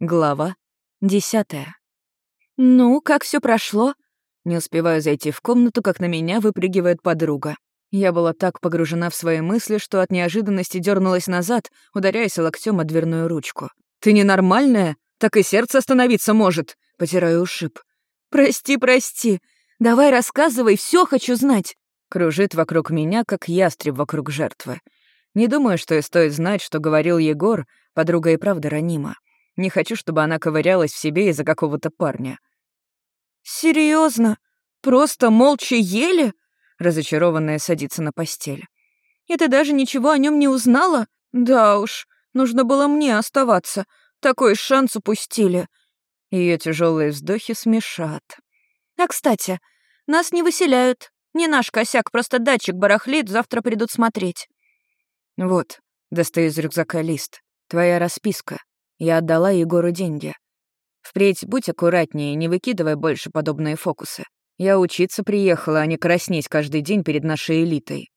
Глава десятая. «Ну, как все прошло?» Не успеваю зайти в комнату, как на меня выпрыгивает подруга. Я была так погружена в свои мысли, что от неожиданности дернулась назад, ударяясь локтем о дверную ручку. «Ты ненормальная? Так и сердце остановиться может!» — потираю ушиб. «Прости, прости. Давай рассказывай, все хочу знать!» Кружит вокруг меня, как ястреб вокруг жертвы. Не думаю, что и стоит знать, что говорил Егор, подруга и правда ранима. Не хочу, чтобы она ковырялась в себе из-за какого-то парня. Серьезно? Просто молча ели? Разочарованная садится на постель. И ты даже ничего о нем не узнала? Да уж, нужно было мне оставаться. Такой шанс упустили. Ее тяжелые вздохи смешат. А кстати, нас не выселяют. Не наш косяк, просто датчик барахлит, завтра придут смотреть. Вот, достаю из рюкзака лист. Твоя расписка. Я отдала Егору деньги. Впредь будь аккуратнее, не выкидывай больше подобные фокусы. Я учиться приехала, а не краснеть каждый день перед нашей элитой.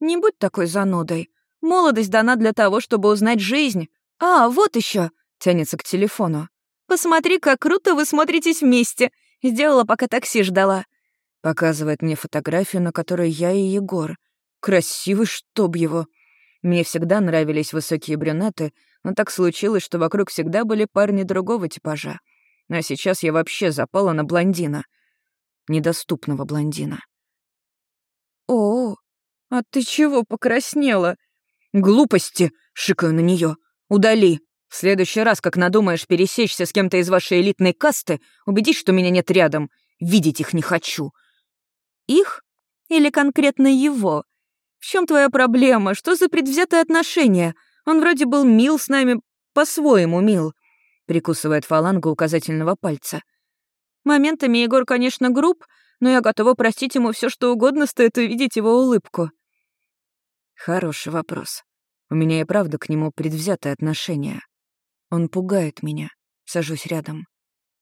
Не будь такой занудой. Молодость дана для того, чтобы узнать жизнь. А, вот еще, тянется к телефону. Посмотри, как круто вы смотритесь вместе. Сделала, пока такси ждала. Показывает мне фотографию, на которой я и Егор. Красивый, чтоб его. Мне всегда нравились высокие брюнеты, но так случилось, что вокруг всегда были парни другого типажа. А сейчас я вообще запала на блондина. Недоступного блондина. «О, а ты чего покраснела?» «Глупости!» — шикаю на нее. «Удали! В следующий раз, как надумаешь пересечься с кем-то из вашей элитной касты, убедись, что меня нет рядом. Видеть их не хочу». «Их? Или конкретно его?» В чем твоя проблема? Что за предвзятое отношение? Он вроде был мил с нами, по-своему мил», — прикусывает фалангу указательного пальца. Моментами Егор, конечно, груб, но я готова простить ему все, что угодно, стоит увидеть его улыбку. Хороший вопрос. У меня и правда к нему предвзятое отношение. Он пугает меня. Сажусь рядом.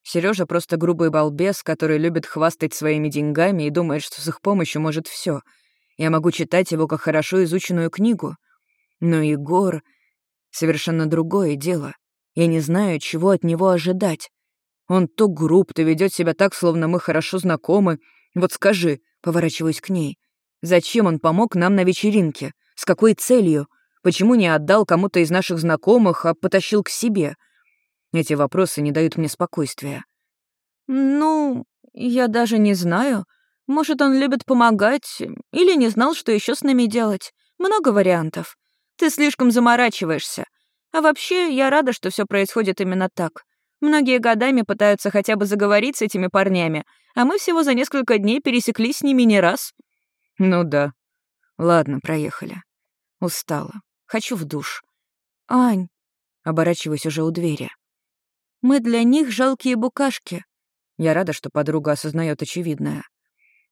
Сережа просто грубый балбес, который любит хвастать своими деньгами и думает, что с их помощью может все. Я могу читать его как хорошо изученную книгу. Но Егор — совершенно другое дело. Я не знаю, чего от него ожидать. Он то груб, то ведет себя так, словно мы хорошо знакомы. Вот скажи, поворачиваясь к ней, зачем он помог нам на вечеринке? С какой целью? Почему не отдал кому-то из наших знакомых, а потащил к себе? Эти вопросы не дают мне спокойствия. «Ну, я даже не знаю», может, он любит помогать или не знал, что еще с нами делать. Много вариантов. Ты слишком заморачиваешься. А вообще, я рада, что все происходит именно так. Многие годами пытаются хотя бы заговорить с этими парнями, а мы всего за несколько дней пересеклись с ними не раз. Ну да. Ладно, проехали. Устала. Хочу в душ. Ань, оборачиваюсь уже у двери. Мы для них жалкие букашки. Я рада, что подруга осознает очевидное.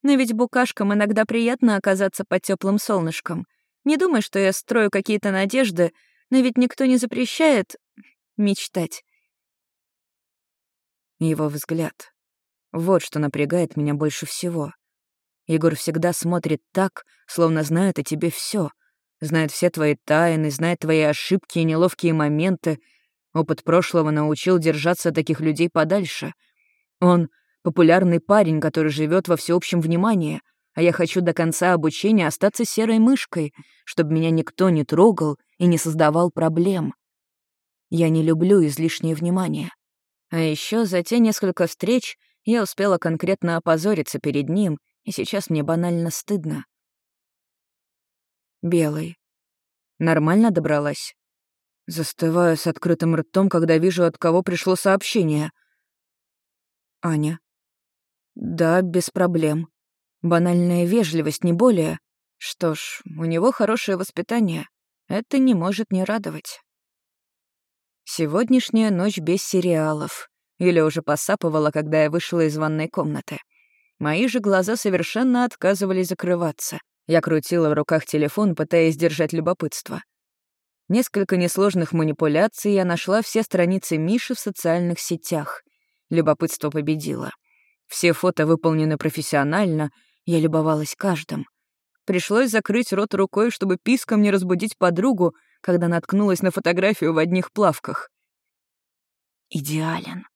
Но ведь букашкам иногда приятно оказаться под теплым солнышком. Не думай, что я строю какие-то надежды, но ведь никто не запрещает мечтать. Его взгляд. Вот что напрягает меня больше всего. Егор всегда смотрит так, словно знает о тебе все, Знает все твои тайны, знает твои ошибки и неловкие моменты. Опыт прошлого научил держаться таких людей подальше. Он популярный парень, который живет во всеобщем внимании, а я хочу до конца обучения остаться серой мышкой, чтобы меня никто не трогал и не создавал проблем. Я не люблю излишнее внимание. А еще за те несколько встреч я успела конкретно опозориться перед ним, и сейчас мне банально стыдно. Белый. Нормально добралась? Застываю с открытым ртом, когда вижу, от кого пришло сообщение. Аня. Да, без проблем. Банальная вежливость, не более. Что ж, у него хорошее воспитание. Это не может не радовать. Сегодняшняя ночь без сериалов. Юля уже посапывала, когда я вышла из ванной комнаты. Мои же глаза совершенно отказывались закрываться. Я крутила в руках телефон, пытаясь держать любопытство. Несколько несложных манипуляций я нашла все страницы Миши в социальных сетях. Любопытство победило. Все фото выполнены профессионально, я любовалась каждым. Пришлось закрыть рот рукой, чтобы писком не разбудить подругу, когда наткнулась на фотографию в одних плавках. идеален.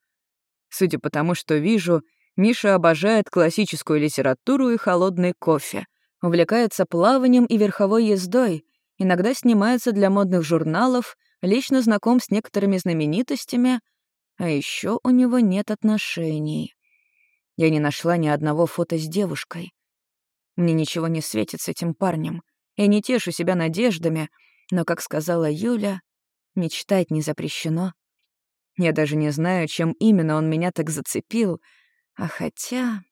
Судя по тому, что вижу, Миша обожает классическую литературу и холодный кофе, увлекается плаванием и верховой ездой, иногда снимается для модных журналов, лично знаком с некоторыми знаменитостями, а еще у него нет отношений. Я не нашла ни одного фото с девушкой. Мне ничего не светит с этим парнем. Я не тешу себя надеждами, но, как сказала Юля, мечтать не запрещено. Я даже не знаю, чем именно он меня так зацепил, а хотя...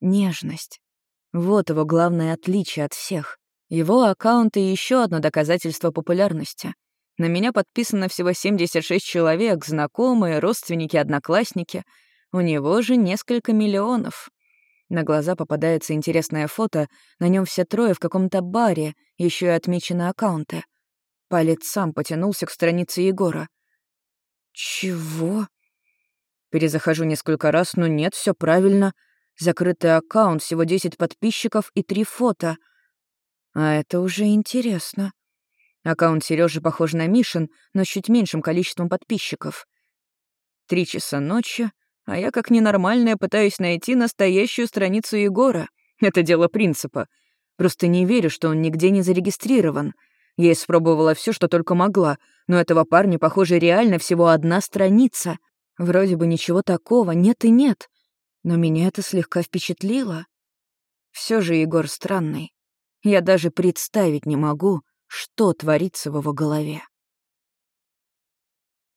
Нежность. Вот его главное отличие от всех. Его аккаунт и еще одно доказательство популярности. На меня подписано всего 76 человек, знакомые, родственники, одноклассники. У него же несколько миллионов. На глаза попадается интересное фото, на нем все трое в каком-то баре, еще и отмечены аккаунты. Палец сам потянулся к странице Егора. «Чего?» Перезахожу несколько раз, но нет, все правильно. Закрытый аккаунт, всего 10 подписчиков и три фото. А это уже интересно. Аккаунт Сережи похож на Мишин, но с чуть меньшим количеством подписчиков. Три часа ночи, а я как ненормальная пытаюсь найти настоящую страницу Егора. Это дело принципа. Просто не верю, что он нигде не зарегистрирован. Я испробовала все, что только могла, но этого парня, похоже, реально всего одна страница. Вроде бы ничего такого, нет и нет. Но меня это слегка впечатлило. Все же Егор странный. Я даже представить не могу, что творится в его голове.